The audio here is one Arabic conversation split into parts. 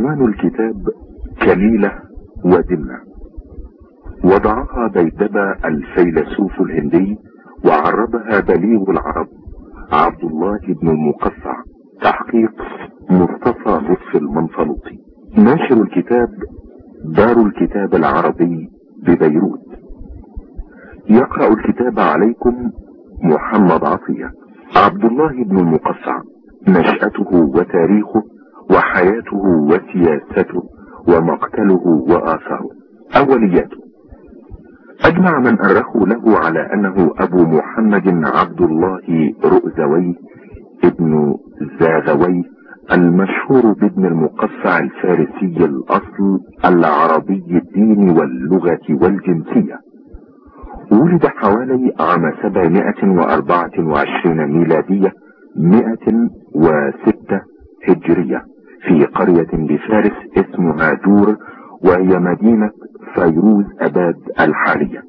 عنوان الكتاب كليلة ودمنة وضعها بيدبة الفيلسوف الهندي وعربها بليغ العرب عبد الله بن المقصع تحقيق مصطفى لطفي المنفلوطي. ناشر الكتاب دار الكتاب العربي ببيروت. يقرأ الكتاب عليكم محمد عطية. عبد الله بن المقصع نشأته وتاريخه وحياته وسياسته ومقتله وآثاره. أولياته. أجمع من أرخوا له على أنه أبو محمد عبد الله رؤزوي ابن زاغوي المشهور بابن المقصع الفارسي الأصل العربي الدين واللغة والجنسية. ولد حوالي عام 724 ميلادية 106 هجرية. في قرية بفارس اسمها دور وهي مدينة فيروز أباد الحالية.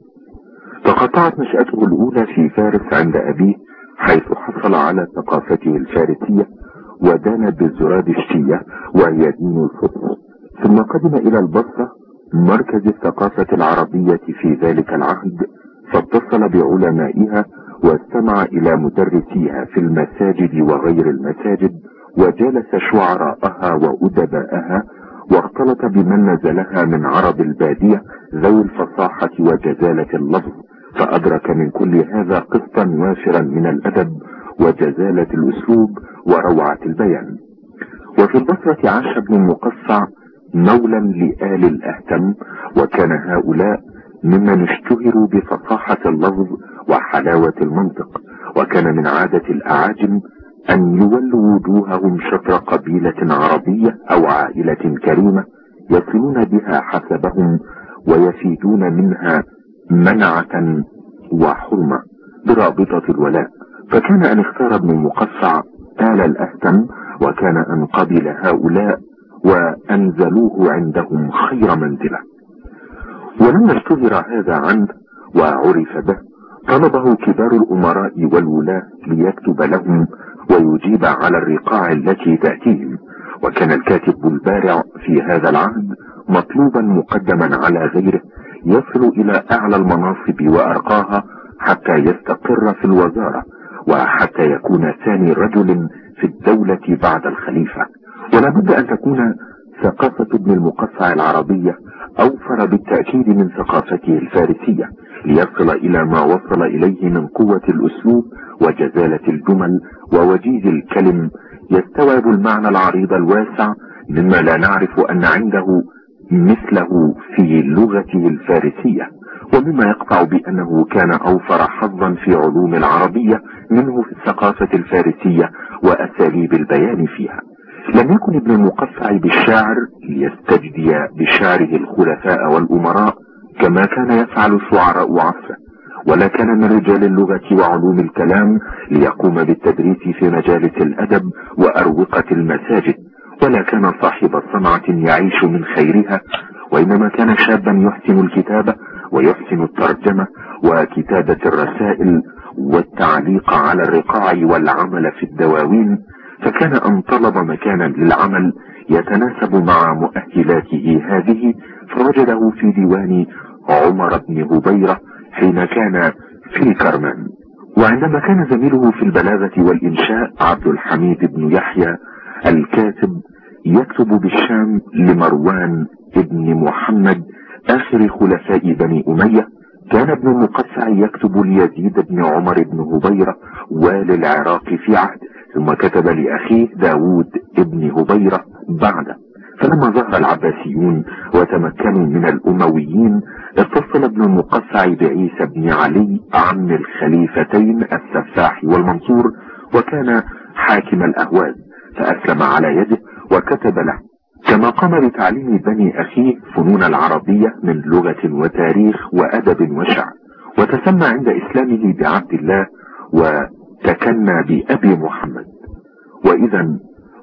تقطعت نشأته الأولى في فارس عند أبيه حيث حصل على ثقافته الفارسية ودان بالزرادشتية وهي دين الفطر ثم قدم إلى البصرة مركز الثقافة العربية في ذلك العهد فاتصل بعلمائها واستمع إلى مدرسيها في المساجد وغير المساجد وجالس شعراءها وأدباءها واختلط بمن نزلها من عرب البادية ذوي الفصاحة وجزالة اللفظ فأدرك من كل هذا قسطا وافرا من الأدب وجزالة الأسلوب وروعة البيان. وفي البصرة عاش ابن المقصع مولا لآل الأهتم وكان هؤلاء ممن اشتهروا بفصاحة اللفظ وحلاوة المنطق وكان من عادة الأعاجم أن يولوا وجوههم شطر قبيلة عربية أو عائلة كريمة يصلون بها حسبهم ويفيدون منها منعة وحرمة برابطة الولاء. فكان أن اختار ابن المقصع آل الأهتم وكان أن قبل هؤلاء وأنزلوه عندهم خير منزلة. ولما اشتهر هذا عنه وعرف به طلبه كبار الأمراء والولاة ليكتب لهم ويجيب على الرقاع التي تأتيهم. وكان الكاتب البارع في هذا العهد مطلوبا مقدما على غيره يصل إلى أعلى المناصب وأرقاها حتى يستقر في الوزارة وحتى يكون ثاني رجل في الدولة بعد الخليفة. ولا بد أن تكون ثقافة ابن المقصع العربية أوفر بالتأكيد من ثقافته الفارسية ليصل إلى ما وصل إليه من قوة الأسلوب وجزالة الجمل ووجيز الكلم يستوعب المعنى العريض الواسع مما لا نعرف أن عنده مثله في لغته الفارسية ومما يقطع بأنه كان أوفر حظا في علوم العربية منه في الثقافة الفارسية وأساليب البيان فيها. لم يكن ابن المقفع بالشاعر ليستجدي بشعره الخلفاء والأمراء كما كان يفعل شعراء عصره ولا كان من رجال اللغة وعلوم الكلام ليقوم بالتدريس في مجالس الأدب وأروقة المساجد ولا كان صاحب صنعة يعيش من خيرها وإنما كان شابا يحسن الكتابة ويحسن الترجمة وكتابة الرسائل والتعليق على الرقاع والعمل في الدواوين فكان أن طلب مكانا للعمل يتناسب مع مؤهلاته هذه فوجده في ديوان عمر بن هبيرة حين كان في الكرمان وعندما كان زميله في البلاغة والإنشاء عبد الحميد بن يحيى الكاتب يكتب بالشام لمروان ابن محمد آخر خلفاء بني أمية كان ابن المقسع يكتب ليزيد بن عمر بن هبيرة والي العراق في عهد. ثم كتب لأخيه داود ابن هبيرة بعده فلما ظهر العباسيون وتمكنوا من الأمويين اتصل ابن المقسع بعيسى بن علي عم الخليفتين السفاح والمنصور وكان حاكم الأهواز فأسلم على يده وكتب له كما قام بتعليم بني أخيه فنون العربية من لغة وتاريخ وأدب وشعر وتسمى عند إسلامه بعبد الله وتكنى بأبي محمد. وإذا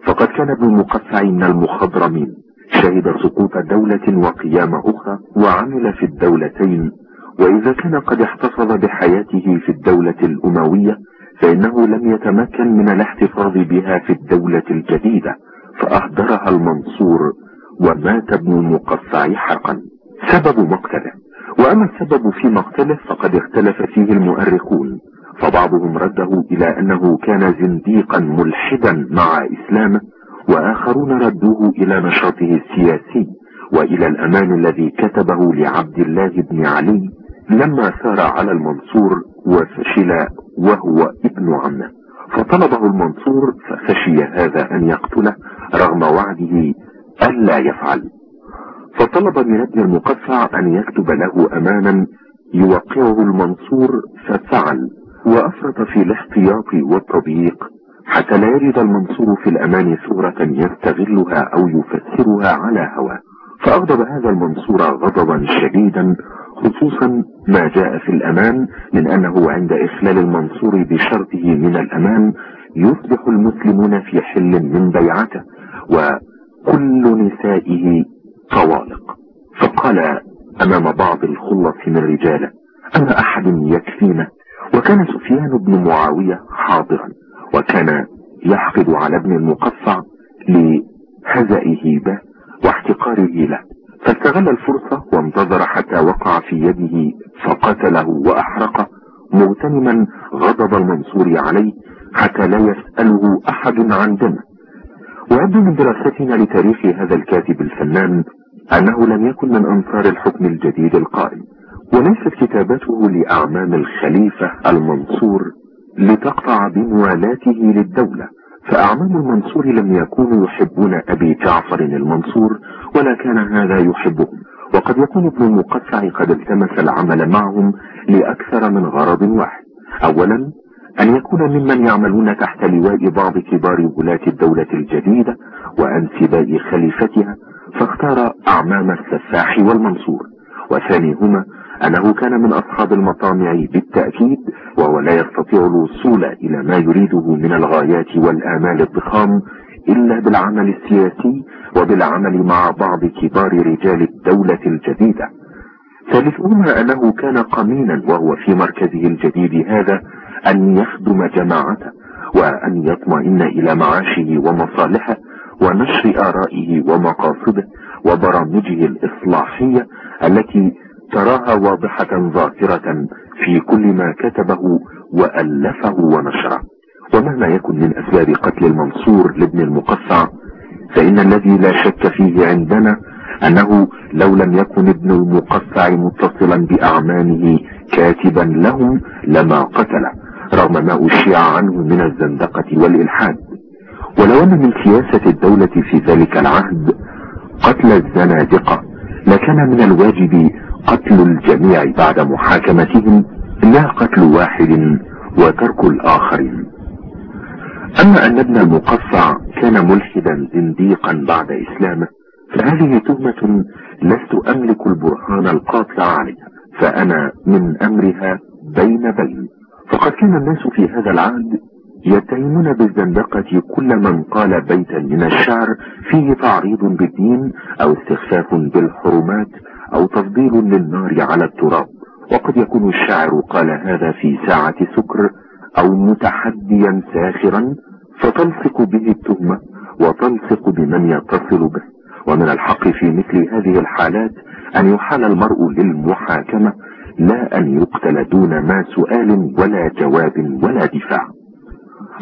فقد كان ابن المقفع من المخضرمين شهد سقوط دولة وقيام أخرى وعمل في الدولتين. وإذا كان قد احتفظ بحياته في الدولة الأموية فإنه لم يتمكن من الاحتفاظ بها في الدولة الجديدة فأهدرها المنصور ومات ابن المقصع حرقا. سبب مقتله. وأما السبب في مقتله فقد اختلف فيه المؤرخون. فبعضهم رده إلى أنه كان زنديقا ملحدا مع إسلامه وآخرون ردوه إلى نشاطه السياسي وإلى الأمان الذي كتبه لعبد الله بن علي لما سار على المنصور وفشل وهو ابن عمه. فطلبه المنصور فخشي هذا أن يقتله رغم وعده ألا يفعل. فطلب من ابن المقفع أن يكتب له أمانا يوقعه المنصور ففعل. وأفرط في الاحتياط والتضييق حتى لا يجد المنصور في الأمان صورة يستغلها أو يفسرها على هواه فأغضب هذا المنصور غضبا شديدا خصوصا ما جاء في الأمان من أنه عند إخلال المنصور بشرطه من الأمان يصبح المسلمون في حل من بيعته وكل نسائه طوالق. فقال أمام بعض الخلص من رجاله أما أحد يكفينا؟ وكان سفيان بن معاوية حاضرا وكان يحقد على ابن المقصع لهزئه به واحتقاره له. فاستغل الفرصة وانتظر حتى وقع في يده فقتله وأحرقه مغتنما غضب المنصور عليه حتى لا يسأله أحد عن دمه. ويبدو من دراستنا لتاريخ هذا الكاتب الفنان أنه لم يكن من أنصار الحكم الجديد القائم. وليست كتابته لأعمام الخليفة المنصور لتقطع بموالاته للدولة فأعمام المنصور لم يكونوا يحبون أبي جعفر المنصور ولا كان هذا يحبهم. وقد يكون ابن المقطع قد التمس العمل معهم لأكثر من غرض واحد. أولا أن يكون ممن يعملون تحت لواء بعض كبار ولاة الدولة الجديدة وأنسباء خليفتها فاختار أعمام السفاح والمنصور. وثانيهما أنه كان من أصحاب المطامع بالتأكيد وهو لا يستطيع الوصول إلى ما يريده من الغايات والآمال الضخام إلا بالعمل السياسي وبالعمل مع بعض كبار رجال الدولة الجديدة. ثالثهما أنه كان قمينا وهو في مركزه الجديد هذا أن يخدم جماعته وأن يطمئن إلى معاشه ومصالحه ونشر آرائه ومقاصده وبرامجه الإصلاحية التي تراها واضحة ظاهرة في كل ما كتبه وألفه ونشره. ومهما يكن من أسباب قتل المنصور لابن المقصع فإن الذي لا شك فيه عندنا أنه لو لم يكن ابن المقصع متصلا بأعمامه كاتبا لهم لما قتله رغم ما أشيع عنه من الزندقة والإلحاد. ولو أن من سياسة الدولة في ذلك العهد قتل الزنادقة لكان من الواجب قتل الجميع بعد محاكمتهم لا قتل واحد وترك الآخرين. أما أن ابن المقصع كان ملحدا زنديقا بعد إسلامه فهذه تهمة لست أملك البرهان القاطع عليها فأنا من أمرها بين بين. فقد كان الناس في هذا العهد يتهمون بالزندقة كل من قال بيتا من الشعر فيه تعريض بالدين أو استخفاف بالحرمات أو تفضيل للنار على التراب. وقد يكون الشاعر قال هذا في ساعة سكر أو متحديا ساخرا فتلصق به التهمة وتلصق بمن يتصل به. ومن الحق في مثل هذه الحالات أن يحال المرء للمحاكمة لا أن يقتل دون ما سؤال ولا جواب ولا دفاع.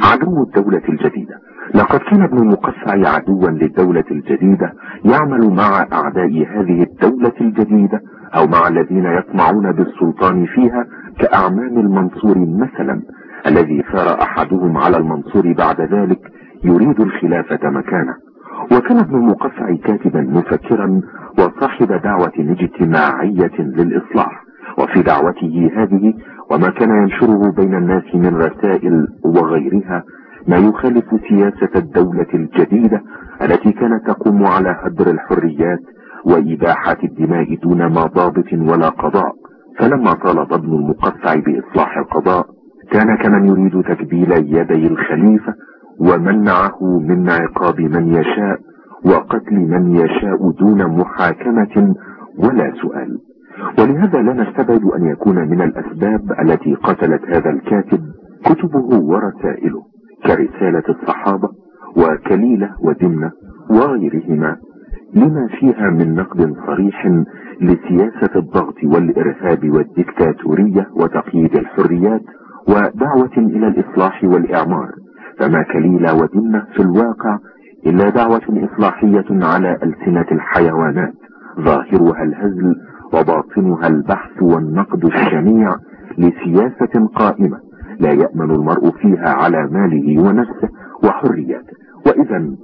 عدو الدولة الجديدة. لقد كان ابن المقفع عدوا للدولة الجديدة يعمل مع أعداء هذه الدولة الجديدة أو مع الذين يطمعون بالسلطان فيها كأعمام المنصور مثلا الذي ثار أحدهم على المنصور بعد ذلك يريد الخلافة مكانه. وكان ابن المقفع كاتبا مفكرا وصاحب دعوة اجتماعية للإصلاح وفي دعوته هذه وما كان ينشره بين الناس من رسائل وغيرها ما يخالف سياسة الدولة الجديدة التي كانت تقوم على هدر الحريات وإباحة الدماء دون ما ضابط ولا قضاء. فلما طالب ابن المقطع بإصلاح القضاء كان كمن يريد تكبيل يدي الخليفة ومنعه من عقاب من يشاء وقتل من يشاء دون محاكمة ولا سؤال. ولهذا لا نستبعد أن يكون من الأسباب التي قتلت هذا الكاتب كتبه ورسائله كرسالة الصحابة وكليلة ودمنة وغيرهما لما فيها من نقد صريح لسياسة الضغط والإرهاب والديكتاتورية وتقييد الحريات ودعوة إلى الإصلاح والإعمار. فما كليلة ودمنة في الواقع إلا دعوة إصلاحية على ألسنة الحيوانات ظاهرها الهزل وباطنها البحث والنقد الشنيع لسياسة قائمة لا يأمن المرء فيها على ماله ونفسه وحرياته. وإذا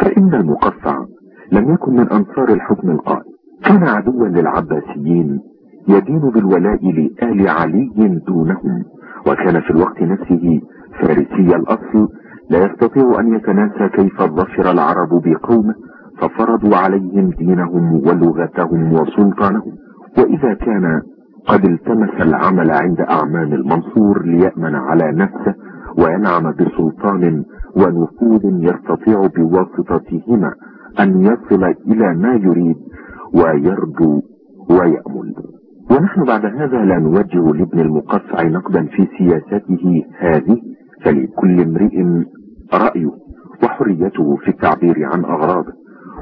فإن المقصع لم يكن من أنصار الحكم القائم. كان عدوا للعباسيين يدين بالولاء لآل علي دونهم. وكان في الوقت نفسه فارسي الأصل لا يستطيع أن يتناسى كيف ظفر العرب بقومه ففرضوا عليهم دينهم ولغتهم وسلطانهم. وإذا كان قد التمس العمل عند أعمام المنصور ليأمن على نفسه وينعم بسلطان ونفوذ يستطيع بواسطتهما أن يصل إلى ما يريد ويرجو ويأمل. ونحن بعد هذا لا نوجه لابن المقصع نقدا في سياسته هذه فلكل امرئ رأيه وحريته في التعبير عن أغراضه.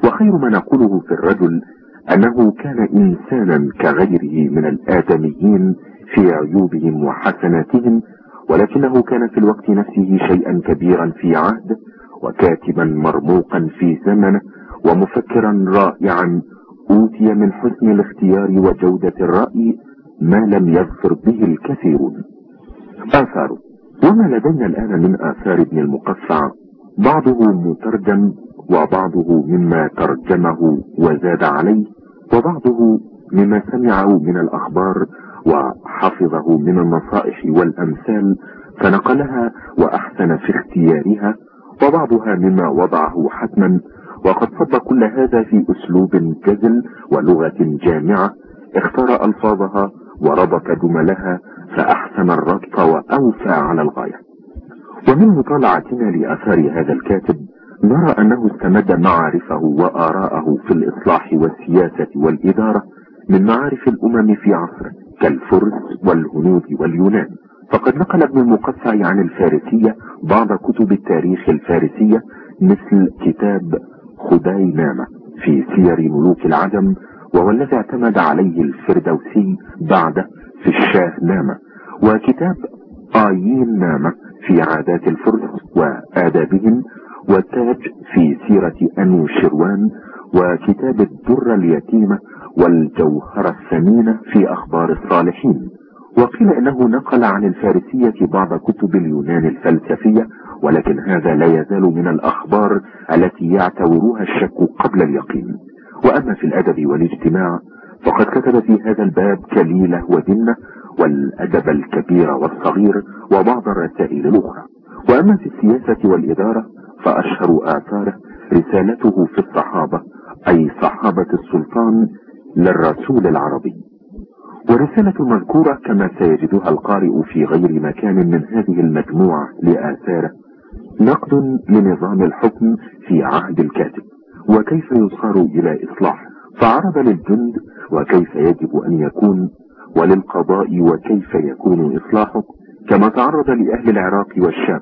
وخير ما نقوله في الرجل أنه كان إنسانا كغيره من الآدميين في عيوبهم وحسناتهم ولكنه كان في الوقت نفسه شيئا كبيرا في عهده وكاتبا مرموقا في زمنه ومفكرا رائعا أوتي من حسن الاختيار وجودة الرأي ما لم يظفر به الكثيرون. آثاره وما لدينا الآن من آثار ابن المقفع بعضه مترجم وبعضه مما ترجمه وزاد عليه وبعضه مما سمعه من الأخبار وحفظه من النصائح والأمثال فنقلها وأحسن في اختيارها وبعضها مما وضعه حتما وقد صب كل هذا في أسلوب جزل ولغة جامعة اختار ألفاظها وربط جملها فأحسن الربط وأوفى على الغاية. ومن مطالعتنا لآثار هذا الكاتب نرى أنه استمد معارفه وآراءه في الإصلاح والسياسة والإدارة من معارف الأمم في عصره كالفرس والهنود واليونان. فقد نقل ابن المقفع عن الفارسية بعض كتب التاريخ الفارسية مثل كتاب خداي نامة في سير ملوك العجم وهو الذي اعتمد عليه الفردوسي بعده في الشاه نامة وكتاب آيين نامة في عادات الفرس وآدابهم والتاج في سيرة أنو شروان وكتاب الدرة اليتيمة والجوهرة الثمينة في أخبار الصالحين. وقيل إنه نقل عن الفارسية بعض كتب اليونان الفلسفية ولكن هذا لا يزال من الأخبار التي يعتبرها الشك قبل اليقين. وأما في الأدب والاجتماع فقد كتب في هذا الباب كليلة ودنة والأدب الكبير والصغير وبعض الرسائل الأخرى. وأما في السياسة والإدارة فأشهر آثاره رسالته في الصحابة أي صحابة السلطان للرسول العربي. ورسالة المذكورة كما سيجدها القارئ في غير مكان من هذه المجموعة لآثاره. نقد لنظام الحكم في عهد الكاتب وكيف يصار إلى إصلاح فعرض للجند وكيف يجب أن يكون وللقضاء وكيف يكون إصلاحه كما تعرض لأهل العراق والشام.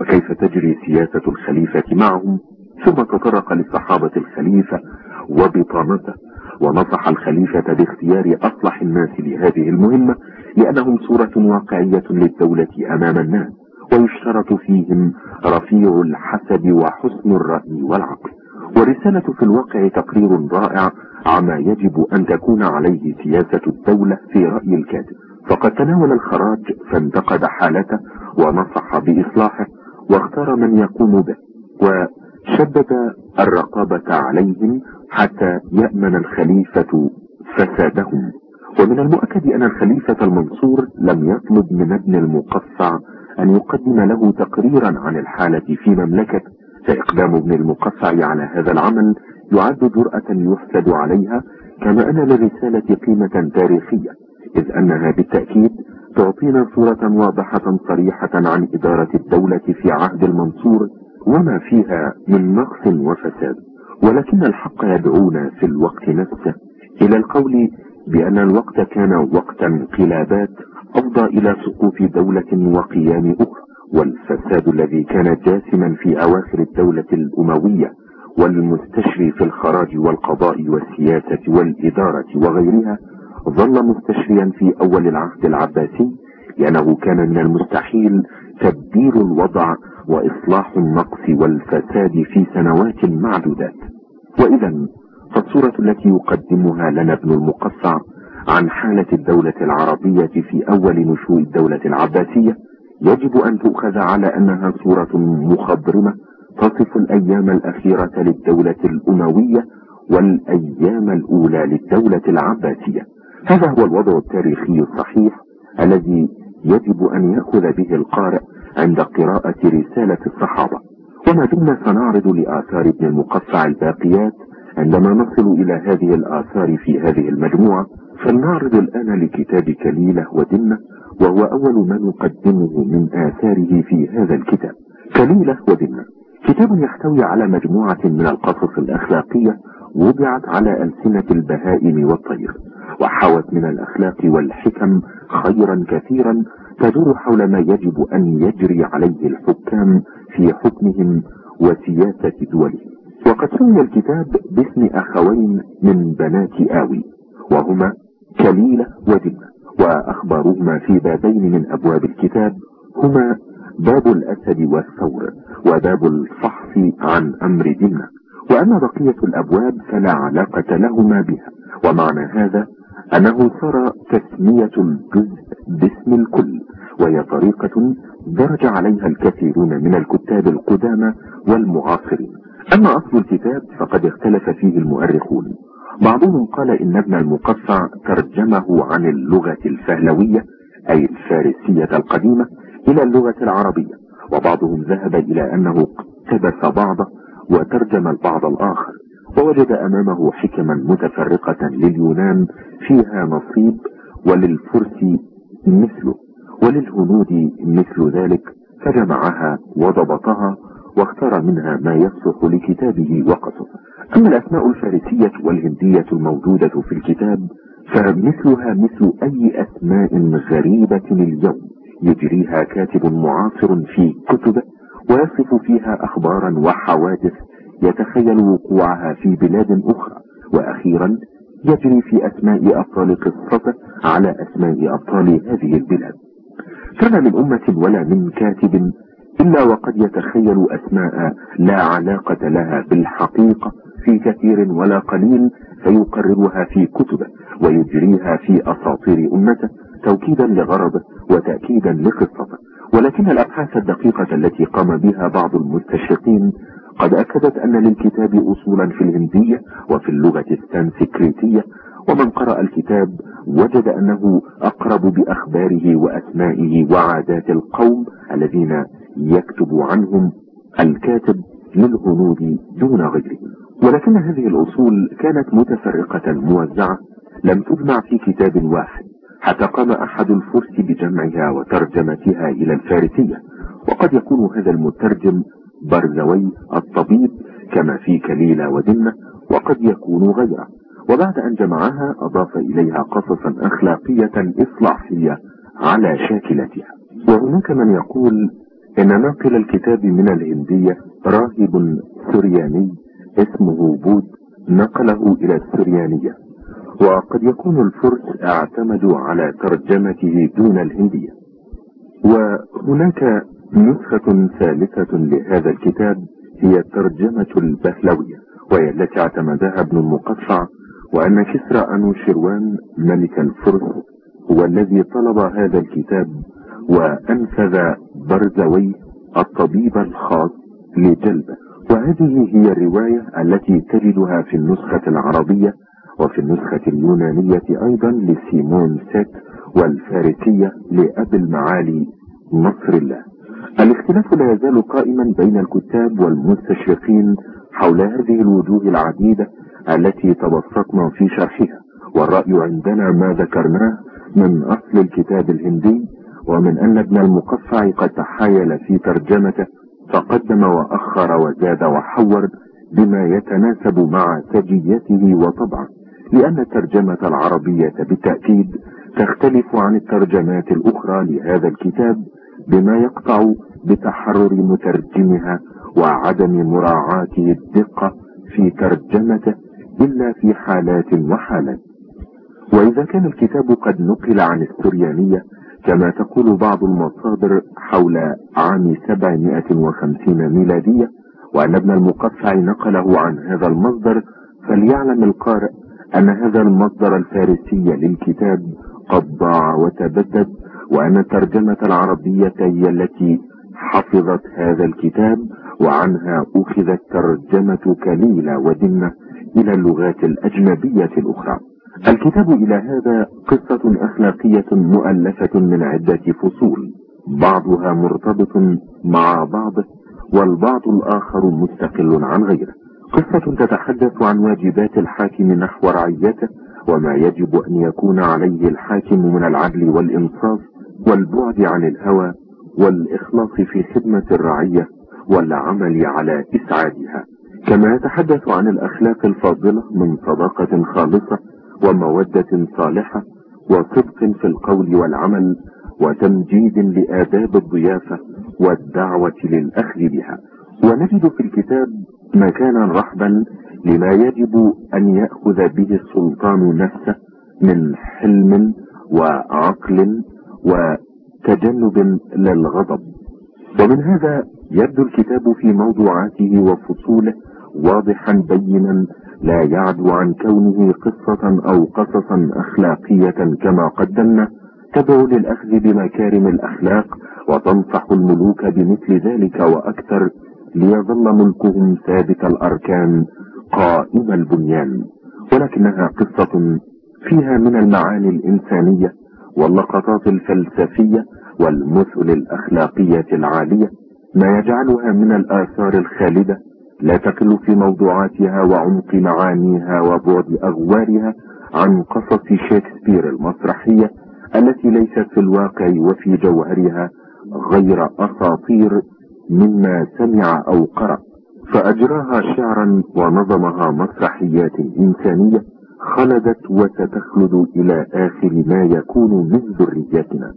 وكيف تجري سياسة الخليفة معهم؟ ثم تطرق لصحابة الخليفة وبطانته ونصح الخليفة باختيار أصلح الناس لهذه المهمة لأنهم صورة واقعية للدولة أمام الناس ويشترط فيهم رفيع الحسب وحسن الرأي والعقل. ورسالة في الواقع تقرير رائع عما يجب أن تكون عليه سياسة الدولة في رأي الكاتب. فقد تناول الخراج فانتقد حالته ونصح بإصلاحه واختار من يقوم به وشدد الرقابة عليهم حتى يأمن الخليفة فسادهم. ومن المؤكد أن الخليفة المنصور لم يطلب من ابن المقصع أن يقدم له تقريرا عن الحالة في مملكته فإقدام ابن المقصع على هذا العمل يعد جرأة يحسد عليها كما أن للرسالة قيمة تاريخية إذ أنها بالتأكيد تعطينا صورة واضحة صريحة عن إدارة الدولة في عهد المنصور وما فيها من نقص وفساد. ولكن الحق يدعونا في الوقت نفسه إلى القول بأن الوقت كان وقت انقلابات أفضى إلى سقوط دولة وقيام أخرى والفساد الذي كان جاسما في أواخر الدولة الأموية والمستشري في الخراج والقضاء والسياسة والإدارة وغيرها ظل مستشريا في أول العهد العباسي لأنه كان من المستحيل تبديل الوضع وإصلاح النقص والفساد في سنوات معدودات. وإذا فالصورة التي يقدمها لنا ابن المقصع عن حالة الدولة العربية في أول نشوء الدولة العباسية يجب أن تؤخذ على أنها صورة مخضرمة تصف الأيام الأخيرة للدولة الأموية والأيام الأولى للدولة العباسية. هذا هو الوضع التاريخي الصحيح الذي يجب أن يأخذ به القارئ عند قراءة رسالة الصحابة. وما دمنا سنعرض لآثار ابن المقفع الباقيات عندما نصل إلى هذه الآثار في هذه المجموعة. فلنعرض الآن لكتاب كليلة ودمنة وهو أول ما نقدمه من آثاره في هذا الكتاب. كليلة ودمنة كتاب يحتوي على مجموعة من القصص الأخلاقية وضعت على ألسنة البهائم والطير وحوت من الأخلاق والحكم خيرا كثيرا تدور حول ما يجب أن يجري عليه الحكام في حكمهم وسياسة دولهم. وقد سمي الكتاب باسم أخوين من بنات آوي وهما كليلة ودمة وأخبارهما في بابين من أبواب الكتاب هما باب الأسد والثور وباب الفحص عن أمر دمة. وأما بقية الأبواب فلا علاقة لهما بها. ومعنى هذا أنه صار تسمية الجزء باسم الكل وهي طريقة درج عليها الكثيرون من الكتاب القدامى والمعاصرين. أما أصل الكتاب فقد اختلف فيه المؤرخون. بعضهم قال إن ابن المقصع ترجمه عن اللغة الفهلوية أي الفارسية القديمة إلى اللغة العربية. وبعضهم ذهب إلى أنه اقتبس بعضه وترجم البعض الآخر ووجد أمامه حكما متفرقة لليونان فيها نصيب وللفرس مثله وللهنود مثل ذلك فجمعها وضبطها واختار منها ما يصلح لكتابه وقصه. أما الأسماء الفارسية والهندية الموجودة في الكتاب فمثلها مثل أي أسماء غريبة اليوم يجريها كاتب معاصر في كتبه. ويصف فيها أخبارا وحوادث يتخيل وقوعها في بلاد أخرى. وأخيرا يجري في أسماء أبطال قصته على أسماء أبطال هذه البلاد. كان من أمة ولا من كاتب إلا وقد يتخيل أسماء لا علاقة لها بالحقيقة في كثير ولا قليل فيقررها في كتبه ويجريها في أساطير أمته توكيدا لغرضه وتأكيدا لقصته. ولكن الأبحاث الدقيقة التي قام بها بعض المستشرقين قد أكدت أن للكتاب أصولا في الهندية وفي اللغة السانسكريتية ومن قرأ الكتاب وجد أنه أقرب بأخباره وأسمائه وعادات القوم الذين يكتب عنهم الكاتب للهنود دون غيرهم ولكن هذه الأصول كانت متفرقة موزعة لم تجمع في كتاب واحد. حتى قام أحد الفرس بجمعها وترجمتها إلى الفارسية. وقد يكون هذا المترجم برزوي الطبيب كما في كليلة ودنة وقد يكون غيره. وبعد أن جمعها أضاف إليها قصصا أخلاقية إصلاحية على شاكلتها. وهناك من يقول إن ناقل الكتاب من الهندية راهب سرياني اسمه بود نقله إلى السريانية. وقد يكون الفرس اعتمدوا على ترجمته دون الهندية. وهناك نسخة ثالثة لهذا الكتاب هي الترجمة البهلوية وهي التي اعتمدها ابن المقطع وأن كسرى أنوشروان ملك الفرس هو الذي طلب هذا الكتاب وأنفذ برزوي الطبيب الخاص لجلبه. وهذه هي الرواية التي تجدها في النسخة العربية وفي النسخة اليونانية أيضا لسيمون سيت والفارسية لأبي المعالي نصر الله. الاختلاف لا يزال قائما بين الكتاب والمستشرقين حول هذه الوجوه العديدة التي تبسطنا في شرحها. والرأي عندنا ما ذكرناه من أصل الكتاب الهندي ومن أن ابن المقفع قد تحايل في ترجمته فقدم وأخر وزاد وحور بما يتناسب مع سجيته وطبعه. لأن الترجمة العربية بالتأكيد تختلف عن الترجمات الأخرى لهذا الكتاب بما يقطع بتحرر مترجمها وعدم مراعاته الدقة في ترجمته إلا في حالات وحالات. وإذا كان الكتاب قد نقل عن السريانية كما تقول بعض المصادر حول عام 750 ميلادية وأن ابن المقفع نقله عن هذا المصدر فليعلم القارئ أن هذا المصدر الفارسي للكتاب قد ضاع وتبدد وأن الترجمة العربية هي التي حفظت هذا الكتاب وعنها أخذت ترجمة كليلة ودنة إلى اللغات الأجنبية الأخرى. الكتاب إلى هذا قصة أخلاقية مؤلفة من عدة فصول بعضها مرتبط مع بعضه والبعض الآخر مستقل عن غيره. قصة تتحدث عن واجبات الحاكم نحو رعيته وما يجب أن يكون عليه الحاكم من العدل والإنصاف والبعد عن الهوى والإخلاص في خدمة الرعية والعمل على إسعادها. كما يتحدث عن الأخلاق الفاضلة من صداقة خالصة ومودة صالحة وصدق في القول والعمل وتمجيد لآداب الضيافة والدعوة للأخذ بها. ونجد في الكتاب مكانا رحبا لما يجب أن يأخذ به السلطان نفسه من حلم وعقل وتجنب للغضب. ومن هذا يبدو الكتاب في موضوعاته وفصوله واضحا بينا لا يعدو عن كونه قصة أو قصصا أخلاقية كما قدمنا تدعو للأخذ بمكارم الأخلاق وتنصح الملوك بمثل ذلك وأكثر ليظل ملكهم ثابت الأركان قائم البنيان. ولكنها قصة فيها من المعاني الإنسانية واللقطات الفلسفية والمثل الأخلاقية العالية ما يجعلها من الآثار الخالدة لا تقل في موضوعاتها وعمق معانيها وبعد أغوارها عن قصص شكسبير المسرحية التي ليست في الواقع وفي جوهرها غير أساطير مما سمع أو قرأ فأجراها شعرا ونظمها مسرحيات إنسانية خلدت وستخلد إلى آخر ما يكون من ذريتنا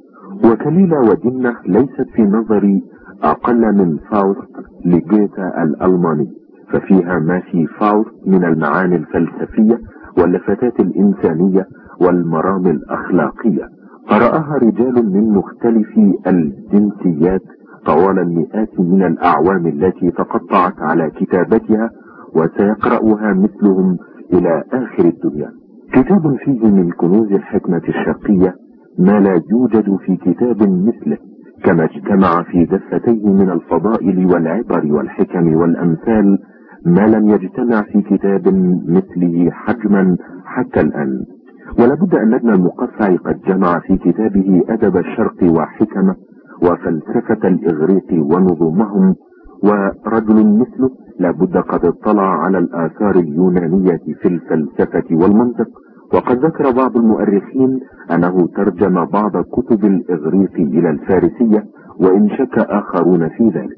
وكليلة ودمنة ليست في نظري أقل من فاوست لجيته الألماني ففيها ما في فاوست من المعاني الفلسفية واللفتات الإنسانية والمرام الأخلاقية. قرأها رجال من مختلف الجنسيات طوال المئات من الأعوام التي تقطعت على كتابتها وسيقرأها مثلهم إلى آخر الدنيا. كتاب فيه من كنوز الحكمة الشرقية ما لا يوجد في كتاب مثله كما اجتمع في دفتيه من الفضائل والعبر والحكم والأمثال ما لم يجتمع في كتاب مثله حجما حتى الآن. ولابد أن ابن المقفع قد جمع في كتابه أدب الشرق وحكمة وفلسفة الإغريق ونظمهم ورجل مثله لابد قد اطلع على الآثار اليونانية في الفلسفة والمنطق. وقد ذكر بعض المؤرخين أنه ترجم بعض كتب الإغريق إلى الفارسية وإن شك آخرون في ذلك.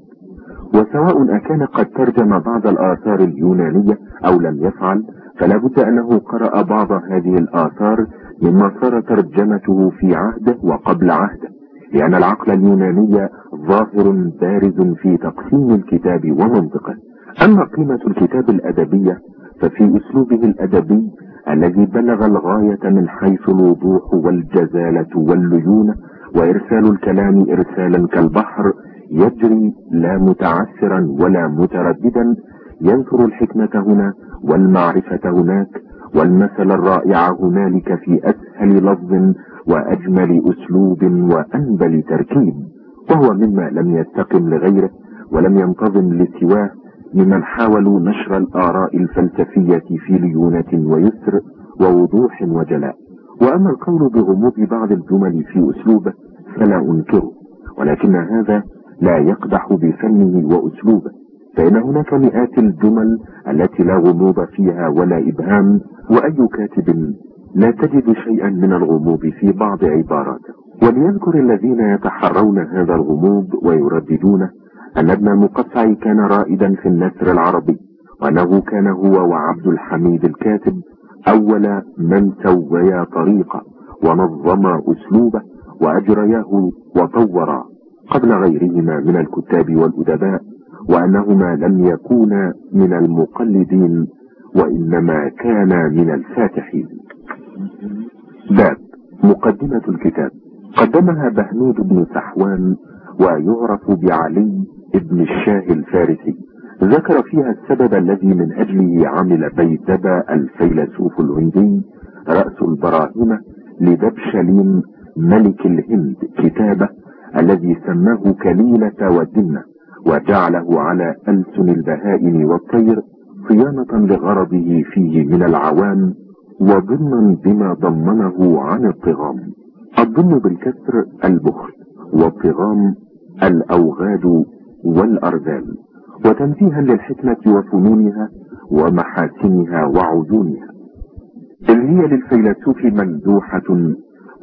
وسواء أكان قد ترجم بعض الآثار اليونانية أو لم يفعل فلا بد أنه قرأ بعض هذه الآثار مما صار ترجمته في عهده وقبل عهده. لأن العقل اليوناني ظاهر بارز في تقسيم الكتاب ومنطقه. أما قيمة الكتاب الأدبية ففي أسلوبه الأدبي الذي بلغ الغاية من حيث الوضوح والجزالة والليونة وإرسال الكلام إرسالا كالبحر يجري لا متعسرا ولا مترددا ينثر الحكمة هنا والمعرفة هناك والمثل الرائع هنالك في أسهل لفظ وأجمل أسلوب وأنبل تركيب وهو مما لم يستقم لغيره ولم ينتظم لسواه ممن حاولوا نشر الآراء الفلسفية في ليونة ويسر ووضوح وجلاء. وأما القول بغموض بعض الجمل في أسلوبه فلا أنكره ولكن هذا لا يقدح بفنه وأسلوبه فإن هناك مئات الجمل التي لا غموض فيها ولا إبهام وأي كاتب لا تجد شيئا من الغموض في بعض عباراته. وليذكر الذين يتحرون هذا الغموض ويرددونه أن ابن المقطع كان رائدا في النثر العربي وأنه كان هو وعبد الحميد الكاتب أول من سويا طريقه ونظما أسلوبه وأجرياه وطورا قبل غيرهما من الكتاب والأدباء وأنهما لم يكونا من المقلدين وإنما كانا من الفاتحين. باب مقدمة الكتاب. قدمها بهنود بن سحوان ويعرف بعلي بن الشاه الفارسي. ذكر فيها السبب الذي من أجله عمل بيتبا الفيلسوف الهندي رأس البراهمة لدبشلين ملك الهند كتابه الذي سماه كليلة والدنة وجعله على ألسن البهائم والطير صيانة لغرضه فيه من العوام وضمنا بما ضمنه عن الطغام. الضم بالكسر البخل والطغام الأوغاد والأرذال وتنفيها للحكمة وفنونها ومحاسنها وعيونها. إذ هي للفيلسوف ممدوحة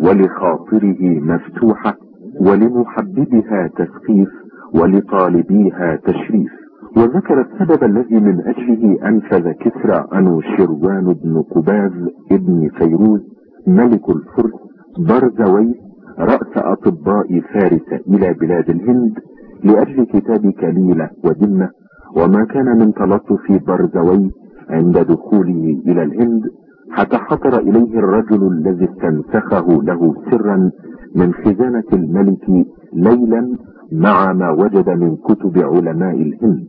ولخاطره مفتوحة ولمحببها تسقيف ولطالبيها تشريف. وذكر السبب الذي من أجله أنفذ كسرى أنوشروان بن قباز ابن فيروز ملك الفرس برزوي رأس أطباء فارس إلى بلاد الهند لأجل كتاب كليلة ودمة وما كان من تلطف برزوي عند دخوله إلى الهند حتى حضر إليه الرجل الذي استنسخه له سرا من خزانة الملك ليلا مع ما وجد من كتب علماء الهند.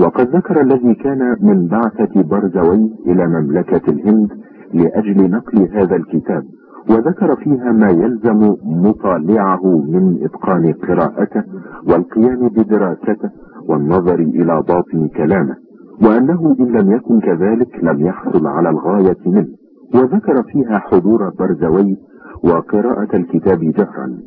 وقد ذكر الذي كان من بعثة برزوي إلى مملكة الهند لأجل نقل هذا الكتاب وذكر فيها ما يلزم مطالعه من إتقان قراءته والقيام بدراسته والنظر إلى باطن كلامه وأنه إن لم يكن كذلك لم يحصل على الغاية منه. وذكر فيها حضور برزوي وقراءة الكتاب جهرا.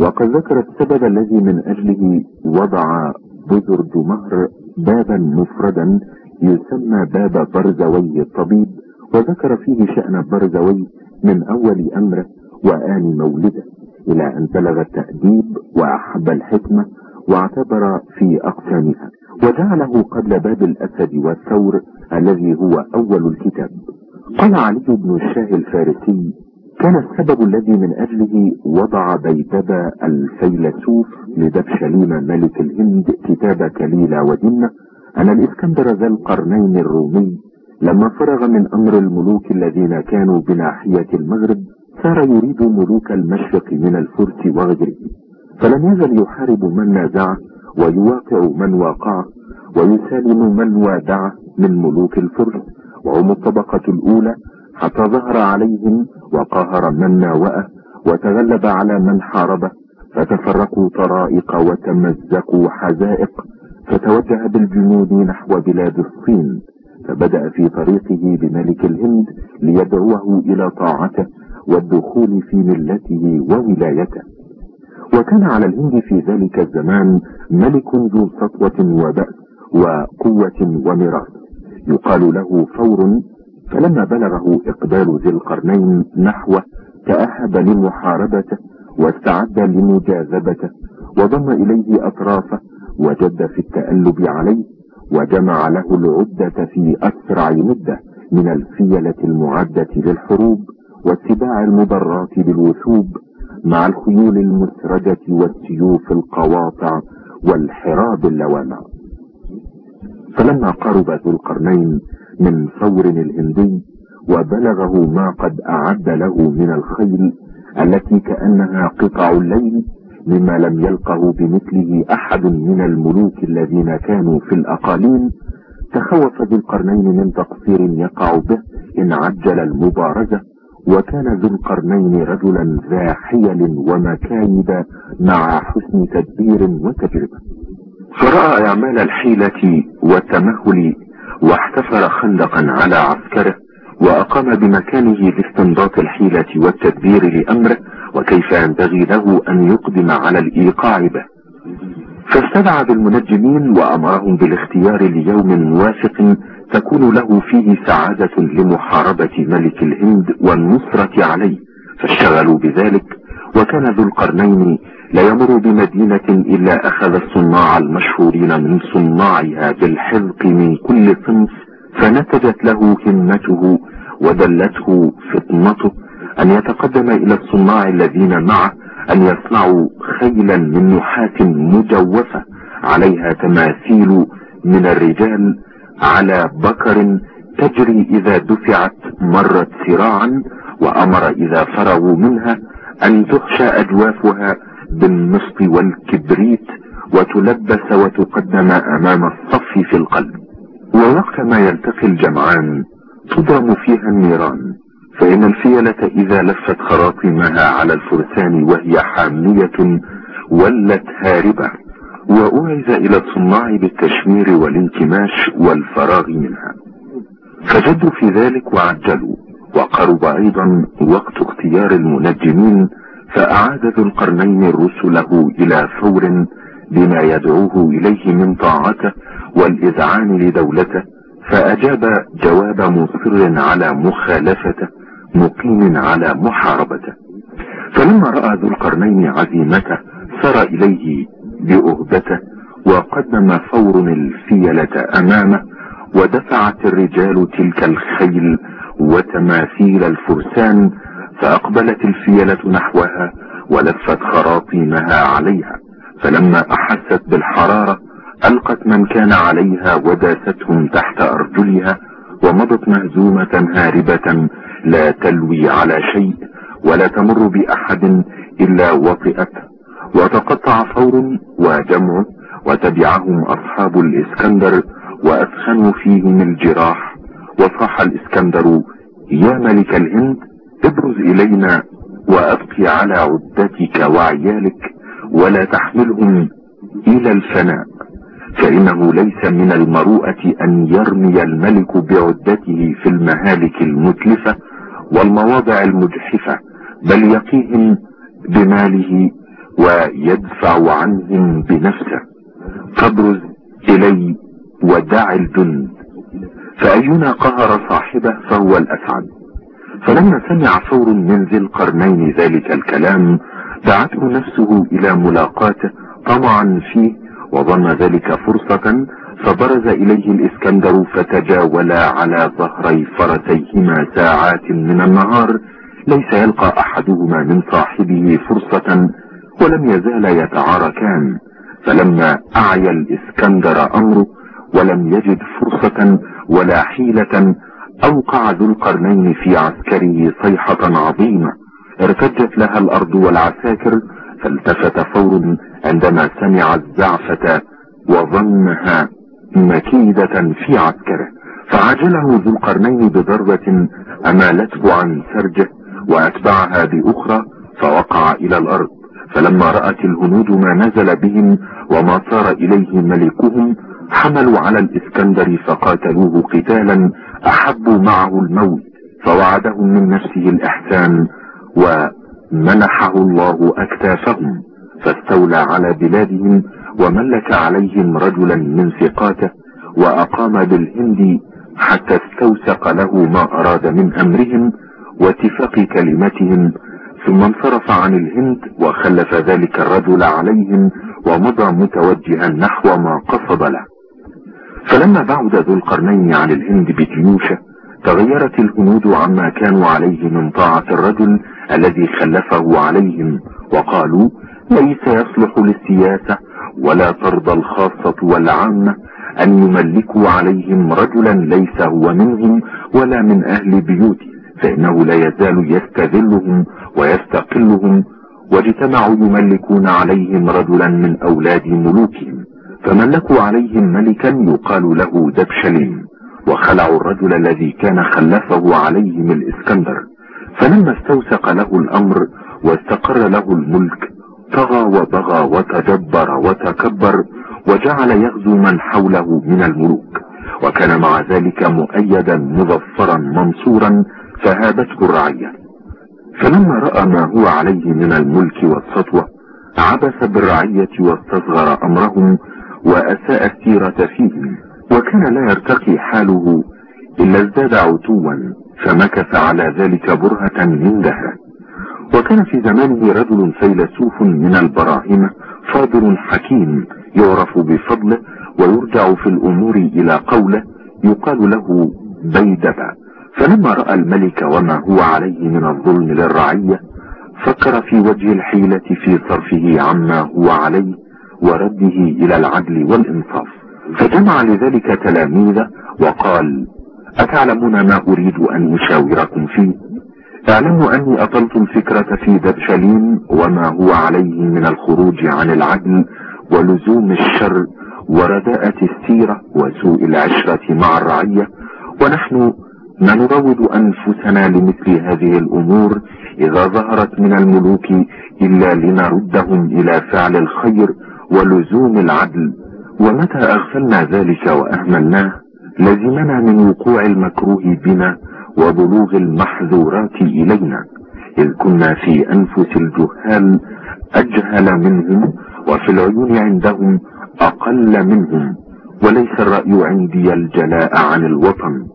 وقد ذكر السبب الذي من أجله وضع بزرد مهر بابا مفردا يسمى باب برزوي الطبيب وذكر فيه شأن برزوي من أول أمره وآن مولده إلى أن بلغ التأديب وأحب الحكمة واعتبر في أقسامها وجعله قبل باب الأسد والثور الذي هو أول الكتاب. قال علي بن الشاه الفارسي كان السبب الذي من أجله وضع بيتبا الفيلسوف لدبشليم ملك الهند كتاب كليلة ودنة أن الإسكندر ذا القرنين الرومي. لما فرغ من أمر الملوك الذين كانوا بناحية المغرب صار يريد ملوك المشرق من الفرس وغيره. فلم يزل يحارب من نازعه ويواقع من واقعه ويسالم من وادعه من ملوك الفرس. وهم الطبقة الأولى حتى ظهر عليهم وقهر من ناوأه وتغلب على من حاربه فتفرقوا طرائق وتمزقوا حزائق فتوجه بالجنود نحو بلاد الصين فبدأ في طريقه بملك الهند ليدعوه إلى طاعته والدخول في ملته وولايته. وكان على الهند في ذلك الزمان ملك ذو سطوة وبأس وقوة ومراس يقال له فور فلما بلغه إقبال ذي القرنين نحوه تأهب لمحاربته واستعد لمجاذبته وضم إليه أطرافه وجد في التألب عليه وجمع له العدة في أسرع مدة من الفيلة المعدة للحروب والسباع المضرات بالوثوب مع الخيول المسرجة والسيوف القواطع والحراب اللوامع. فلما قرب ذو القرنين من ثور الهندي وبلغه ما قد أعد له من الخيل التي كأنها قطع الليل مما لم يلقه بمثله أحد من الملوك الذين كانوا في الأقاليم تخوف ذو القرنين من تقصير يقع به إن عجل المبارزة وكان ذو القرنين رجلا ذا حيل ومكايد مع حسن تدبير وتجربة. فرأى أعمال الحيلة والتمهل واحتفر خندقا على عسكره وأقام بمكانه لاستنباط الحيلة والتدبير لأمره وكيف ينبغي له أن يقدم على الإيقاع به. فاستدعى بالمنجمين وأمرهم بالاختيار ليوم موافق تكون له فيه سعادة لمحاربة ملك الهند والنصرة عليه فاشتغلوا بذلك وكان ذو القرنين لا يمر بمدينة إلا أخذ الصناع المشهورين من صناعها بالحذق من كل صنف فنتجت له همته ودلته فطنته. أن يتقدم إلى الصناع الذين معه أن يصنعوا خيلا من نحاس مجوفة عليها تماثيل من الرجال على بكر تجري إذا دفعت مرت سراعا وأمر إذا فرغوا منها أن تخشى أجوافها بالنصب والكبريت وتلبس وتقدم أمام الصف في القلب. ووقت ما يلتقي الجمعان تضرم فيها النيران. فإن الفيلة إذا لفت خراطيمها على الفرسان وهي حامية ولت هاربة. وأوعز إلى الصناع بالتشمير والانكماش والفراغ منها. فجدوا في ذلك وعجلوا. وقرب أيضا وقت اختيار المنجمين فأعاد ذو القرنين رسله إلى فور بما يدعوه إليه من طاعته والإذعان لدولته فأجاب جواب مصر على مخالفته مقيم على محاربته. فلما رأى ذو القرنين عزيمته سر إليه بأهبته وقدم فور الفيلة أمامه ودفعت الرجال تلك الخيل وتماثيل الفرسان فأقبلت الفيلة نحوها ولفت خراطيمها عليها فلما أحست بالحرارة ألقت من كان عليها وداستهم تحت أرجلها ومضت مهزومة هاربة لا تلوي على شيء ولا تمر بأحد إلا وطئته وتقطع فور وجمعه وتبعهم أصحاب الإسكندر وأثخنوا فيهم الجراح. وصاح الإسكندر يا ملك الهند ابرز إلينا وأبقي على عدتك وعيالك ولا تحملهم إلى الفناء. فإنه ليس من المروءة أن يرمي الملك بعدته في المهالك المتلفة والمواضع المجحفة بل يقيهم بماله ويدفع عنهم بنفسه. فابرز إلي ودع الجند. فأينا قهر صاحبه فهو الأسعد. فلما سمع فور من ذي القرنين ذلك الكلام دعته نفسه إلى ملاقاته طمعا فيه وظن ذلك فرصة فبرز إليه الإسكندر فتجاولا على ظهري فرسيهما ساعات من النهار ليس يلقى أحدهما من صاحبه فرصة ولم يزال يتعاركان. فلما أعيا الإسكندر أمره ولم يجد فرصة ولا حيلة أوقع ذو القرنين في عسكره صيحة عظيمة. ارتجت لها الأرض والعساكر فالتفت فور عندما سمع الزعفة وظنها مكيدة في عسكره. فعجله ذو القرنين بضربة أمالته عن سرجه وأتبعها بأخرى فوقع إلى الأرض. فلما رأت الهنود ما نزل بهم وما صار إليه ملكهم حملوا على الإسكندر فقاتلوه قتالا أحبوا معه الموت فوعدهم من نفسه الإحسان ومنحه الله أكتافهم فاستولى على بلادهم وملك عليهم رجلا من ثقاته وأقام بالهند حتى استوثق له ما أراد من أمرهم واتفاق كلمتهم ثم انصرف عن الهند وخلف ذلك الرجل عليهم ومضى متوجها نحو ما قصد له. فلما بعد ذو القرنين عن الهند بجيوشه تغيرت الهنود عما كانوا عليه من طاعة الرجل الذي خلفه عليهم وقالوا ليس يصلح للسياسة ولا ترضى الخاصة والعامة أن يملكوا عليهم رجلا ليس هو منهم ولا من أهل بيوته فإنه لا يزال يستذلهم ويستقلهم واجتمعوا يملكون عليهم رجلا من أولاد ملوكهم. فملكوا عليهم ملكا يقال له دبشلين وخلعوا الرجل الذي كان خلفه عليهم الإسكندر. فلما استوثق له الأمر واستقر له الملك طغى وبغى وتجبر وتكبر وجعل يغزو من حوله من الملوك. وكان مع ذلك مؤيدا مظفرا منصورا فهابته الرعية. فلما رأى ما هو عليه من الملك والسطوة عبس بالرعية واستصغر أمرهم وأساء السيرة فيهم وكان لا يرتقي حاله إلا ازداد عتوا فمكث على ذلك برهة من دهره وكان في زمانه رجل فيلسوف من البراهمة فاضل حكيم يعرف بفضله ويرجع في الأمور إلى قوله يقال له بيدبة فلما رأى الملك وما هو عليه من الظلم للرعية فكر في وجه الحيلة في صرفه عما هو عليه ورده إلى العدل والإنصاف. فجمع لذلك تلاميذه وقال أتعلمون ما أريد أن أشاوركم فيه؟ اعلموا أني أطلت الفكرة في دبشلين وما هو عليه من الخروج عن العدل ولزوم الشر ورداءة السيرة وسوء العشرة مع الرعية. ونحن ما نروض أنفسنا لمثل هذه الأمور إذا ظهرت من الملوك إلا لنردهم إلى فعل الخير ولزوم العدل. ومتى أغفلنا ذلك وأهملناه؟ لزمنا من وقوع المكروه بنا وبلوغ المحذورات إلينا. إذ كنا في أنفس الجهال أجهل منهم وفي العيون عندهم أقل منهم. وليس الرأي عندي الجلاء عن الوطن.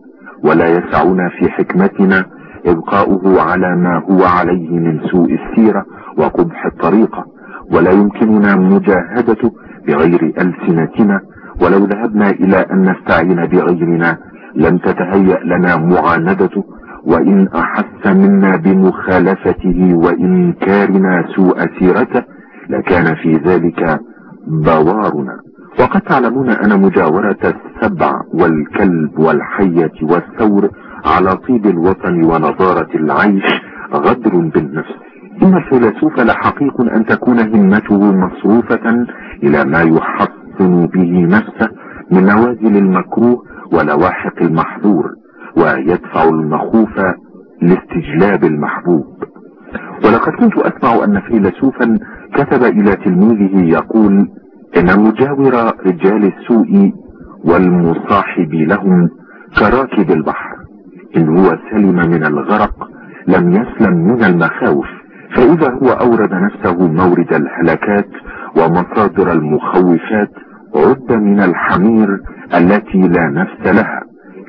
ولا يسعنا في حكمتنا إبقاؤه على ما هو عليه من سوء السيرة وقبح الطريقة. ولا يمكننا مجاهدته بغير ألسنتنا ولو ذهبنا إلى أن نستعين بغيرنا لم تتهيأ لنا معاندته وإن أحس منا بمخالفته وإنكارنا سوء سيرته لكان في ذلك بوارنا. وقد تعلمون أن مجاورة السبع والكلب والحية والثور على طيب الوطن ونظارة العيش غدر بالنفس. إن الفيلسوف لحقيق أن تكون همته مصروفة إلى ما يحصن به نفسه من نوازل المكروه ولواحق المحظور ويدفع المخوف لاستجلاب المحبوب. ولقد كنت أسمع أن فيلسوفا كتب إلى تلميذه يقول إن مجاور رجال السوء والمصاحب لهم كراكب البحر إن هو سلم من الغرق لم يسلم من المخاوف. فإذا هو أورد نفسه مورد الهلكات ومصادر المخوفات عد من الحمير التي لا نفس لها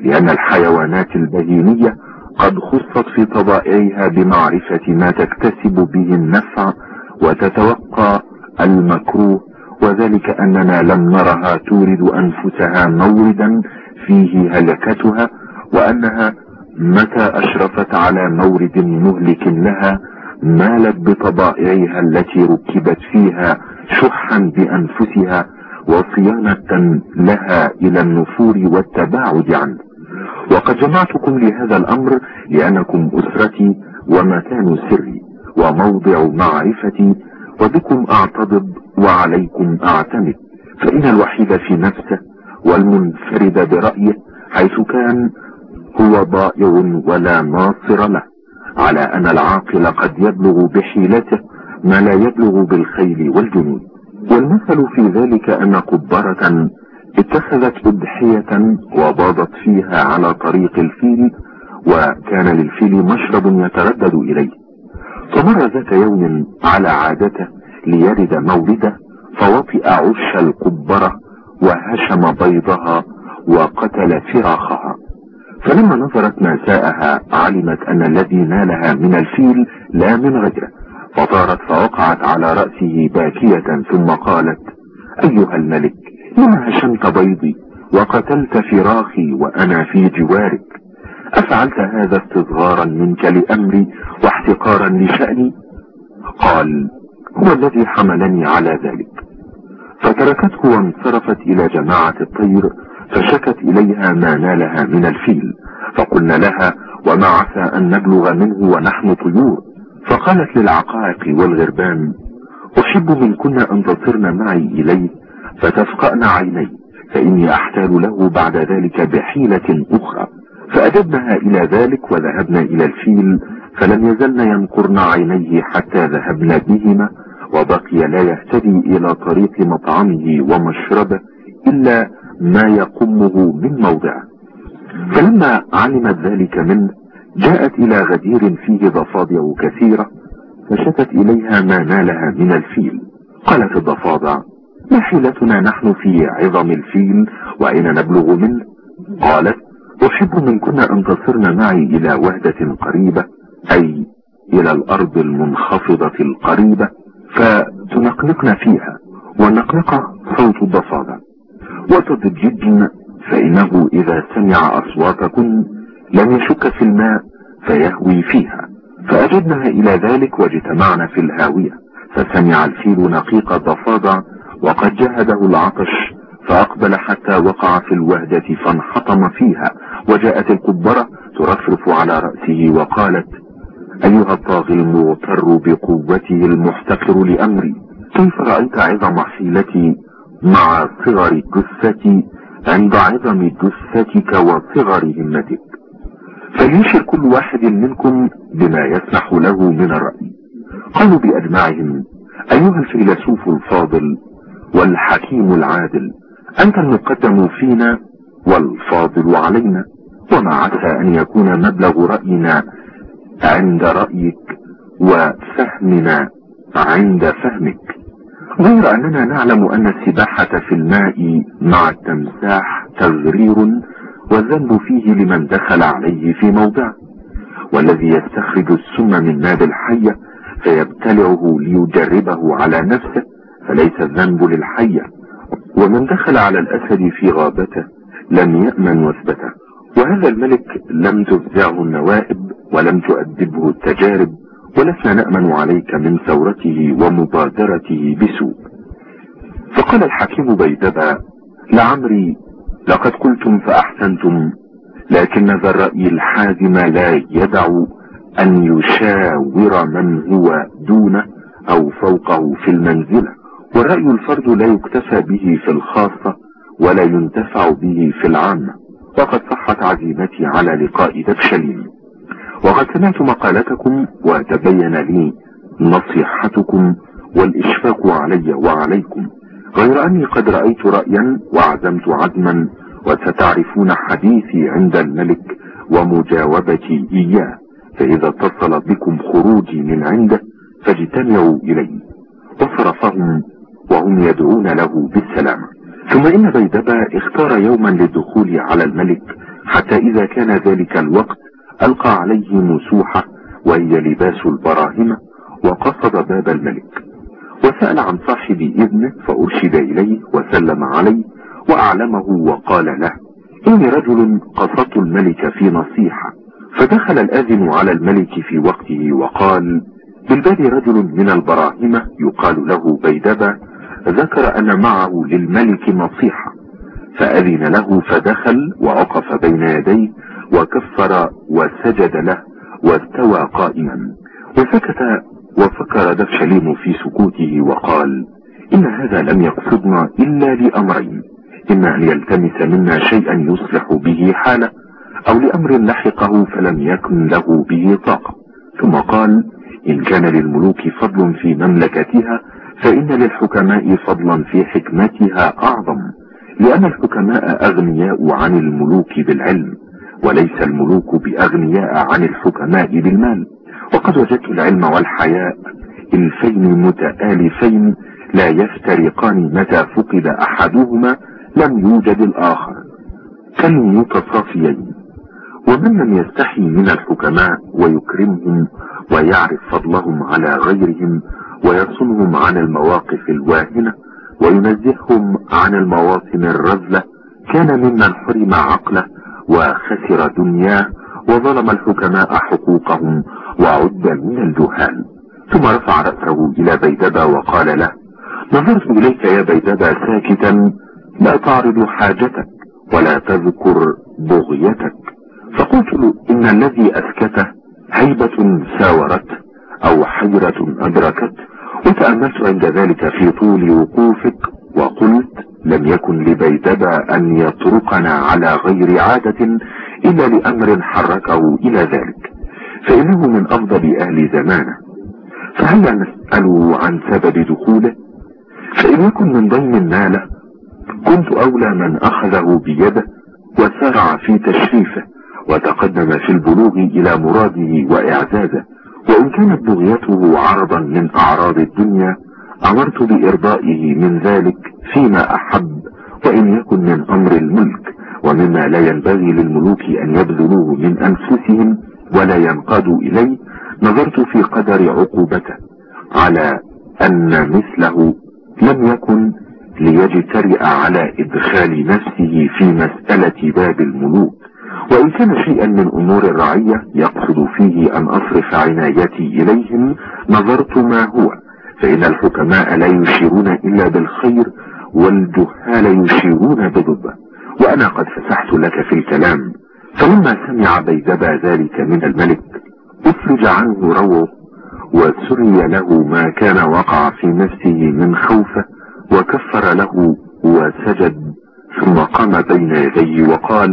لأن الحيوانات البهيمية قد خصت في طبائعها بمعرفة ما تكتسب به النفع وتتوقع المكروه وذلك أننا لم نرها تورد أنفسها موردا فيه هلكتها وأنها متى أشرفت على مورد مهلك لها مالت بطبائعها التي ركبت فيها شحا بأنفسها وصيانة لها إلى النفور والتباعد عنه. وقد جمعتكم لهذا الأمر لأنكم أسرتي ومكان سري وموضع معرفتي وبكم أعتضد وعليكم أعتمد. فإن الوحيد في نفسه والمنفرد برأيه حيث كان هو ضائع ولا ناصر له. على أن العاقل قد يبلغ بحيلته ما لا يبلغ بالخيل والجنود. والمثل في ذلك أن قبرة اتخذت أضحية وباضت فيها على طريق الفيل وكان للفيل مشرب يتردد إليه. فمر ذات يوم على عادته ليرد مورده فوطئ عش القبرة وهشم بيضها وقتل فراخها. فلما نظرت مساءها علمت أن الذي نالها من الفيل لا من غيره فطارت فوقعت على رأسه باكية ثم قالت أيها الملك لما هشمت بيضي وقتلت فراخي وأنا في جوارك؟ أفعلت هذا استصغارا منك لأمري واحتقارا لشأني؟ قال هو الذي حملني على ذلك. فتركته وانصرفت إلى جماعة الطير فشكت إليها ما نالها من الفيل فقلنا لها وما عسى أن نبلغ منه ونحن طيور؟ فقالت للعقائق والغربان أحب منكن أن تصرن معي إليه فتفقأن عيني فإني أحتال له بعد ذلك بحيلة أخرى. فأجبنها إلى ذلك وذهبنا إلى الفيل فلم يزلن ينقرن عينيه حتى ذهبنا بهما وبقي لا يهتدي إلى طريق مطعمه ومشربه إلا ما يقمه من موضعه فلما علمت ذلك منه جاءت إلى غدير فيه ضفادع كثيرة فشتت إليها ما نالها من الفيل. قالت الضفادع ما حيلتنا نحن في عظم الفيل وأين نبلغ منه؟ قالت أحب منكن أن تصرن معي إلى وهدة قريبة أي إلى الأرض المنخفضة القريبة فتنقنقن فيها. والنقنقة صوت الضفادع. وتضججن فإنه إذا سمع أصواتكن لم يشك في الماء فيهوي فيها. فأجبنها إلى ذلك واجتمعنا في الهاوية. فسمع الفيل نقيق الضفادع وقد جهده العطش فأقبل حتى وقع في الوهدة فانحطم فيها. وجاءت القبرة ترفرف على رأسه وقالت أيها الطاغي المغتر بقوته المحتقر لأمري كيف رأيت عظم حيلتي مع صغر جثتي عند عظم جثتك وصغر همتك. فليشر كل واحد منكم بما يسمح له من الرأي. قالوا بأجمعهم أيها الفيلسوف الفاضل والحكيم العادل أنت المقدم فينا والفاضل علينا. وما عسى أن يكون مبلغ رأينا عند رأيك وفهمنا عند فهمك. غير أننا نعلم أن السباحة في الماء مع التمساح تغرير والذنب فيه لمن دخل عليه في موضعه والذي يستخرج السم من ماد الحية فيبتلعه ليجربه على نفسه فليس الذنب للحية. ومن دخل على الأسد في غابته لم يأمن وثبته وهذا الملك لم تفزعه النوائب ولم تؤدبه التجارب. ولسنا نأمن عليك من ثورته ومبادرته بسوء. فقال الحكيم بيدبا لعمري لقد قلتم فأحسنتم لكن ذا الرأي الحازم لا يدع أن يشاور من هو دونه أو فوقه في المنزلة. والرأي الفرد لا يكتفى به في الخاصة ولا ينتفع به في العامة. وقد صحت عزيمتي على لقاء دبشلين. وقد سمعت مقالتكم وتبين لي نصيحتكم والإشفاق علي وعليكم غير أني قد رأيت رأيا وعزمت عزما وستعرفون حديثي عند الملك ومجاوبتي إياه فإذا اتصل بكم خروجي من عنده فاجتمعوا إلي وصرفهم وهم يدعون له بالسلامة ثم إن بيدبا اختار يوما للدخول على الملك حتى إذا كان ذلك الوقت ألقى عليه مسوحة وهي لباس البراهمة وقصد باب الملك. وسأل عن صاحب إذنه فأرشد إليه وسلم عليه وأعلمه وقال له إني رجل قصدت الملك في نصيحة فدخل الآذن على الملك في وقته وقال بالباب رجل من البراهمة يقال له بيدبة ذكر أن معه للملك نصيحة فأذن له فدخل وعقف بين يديه وكفر وسجد له واستوى قائما. وسكت وفكر دفشليم في سكوته وقال إن هذا لم يقصدنا إلا لأمرين إما أن يلتمس منا شيئا يصلح به حاله أو لأمر لحقه فلم يكن له به طاقة. ثم قال إن كان للملوك فضل في مملكتها فإن للحكماء فضلا في حكمتها أعظم لأن الحكماء أغنياء عن الملوك بالعلم. وليس الملوك بأغنياء عن الحكماء بالمال. وقد وجدت العلم والحياء الفين متآلفين لا يفترقان متى فقد أحدهما لم يوجد الآخر. كالمتصافيين ومن لم يستحي من الحكماء ويكرمهم ويعرف فضلهم على غيرهم ويصنهم عن المواقف الواهنة وينزههم عن المواطن الرذلة كان ممن حرم عقله وخسر دنياه وظلم الحكماء حقوقهم وعد من الجهال. ثم رفع رأسه إلى بيدبا وقال له نظرت إليك يا بيدبا ساكتا لا تعرض حاجتك ولا تذكر بغيتك. فقلت إن الذي أسكته هيبة ساورت أو حيرة أدركت وتأملت عند ذلك في طول وقوفك وقلت لم يكن لبيدبا أن يطرقنا على غير عادة إلا لأمر حركه إلى ذلك فإنه من أفضل أهل زمانه. فهل نسأله عن سبب دخوله؟ فإن يكن من ضيم ماله كنت أولى من أخذه بيده وسارع في تشريفه وتقدم في البلوغ إلى مراده وإعزازه وإن كانت بغيته عرضا من أعراض الدنيا أمرت بإرضائه من ذلك فيما أحب وإن يكن من أمر الملك ومما لا ينبغي للملوك أن يبذلوه من أنفسهم ولا ينقادوا إليه نظرت في قدر عقوبته على أن مثله لم يكن ليجترئ على إدخال نفسه في مسألة باب الملوك. وإن كان شيئا من أمور الرعية يقصد فيه أن أصرف عنايتي إليهم نظرت ما هو. فإن الحكماء لا يشيرون إلا بالخير والجهال يشيرون بضده. وأنا قد فسحت لك في الكلام فلما سمع بيدبا ذلك من الملك افرج عنه روعه وسري له ما كان وقع في نفسه من خوفه وكفر له وسجد ثم قام بين يديه وقال